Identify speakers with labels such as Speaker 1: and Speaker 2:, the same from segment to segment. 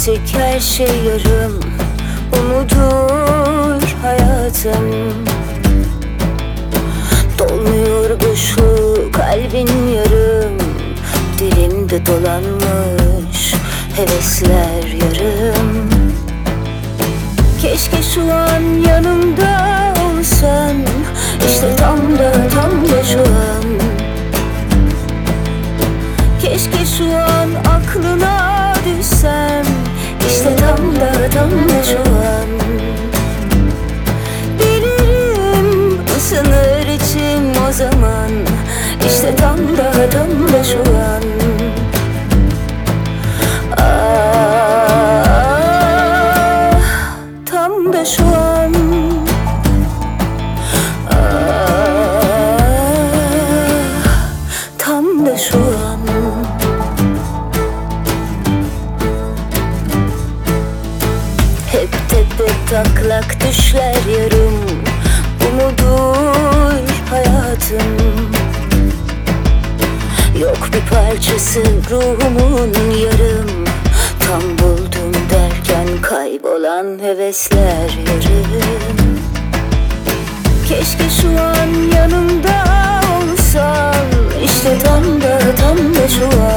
Speaker 1: eksik her şey yarım Umudur hayatım. Dolmuyor boşluğu kalbin yarım. Dilimde dolanmış hevesler yarım. Keşke şu an yanımda olsan tam taklak düşler yarım Umudur hayatım. Yok bir parçası ruhumun yarım. Tam buldum derken kaybolan hevesler yarım. Keşke şu an yanımda olsan. İşte tam da tam da şu an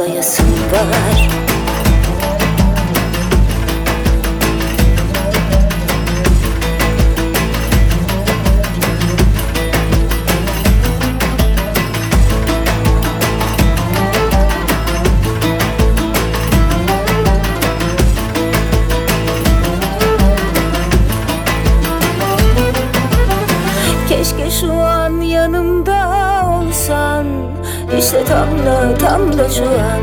Speaker 1: Topuklayasım var. Keşke şu an yanımda olsan İşte tam da tam da şu an.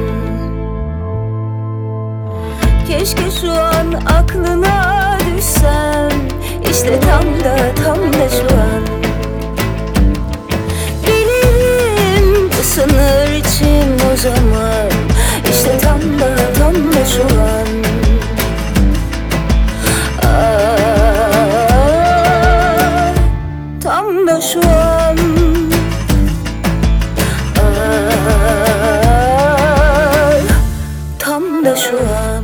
Speaker 1: Keşke şu an aklına düşsem İşte tam da tam da şu an. Bilirim ısınır içim o zaman 出了。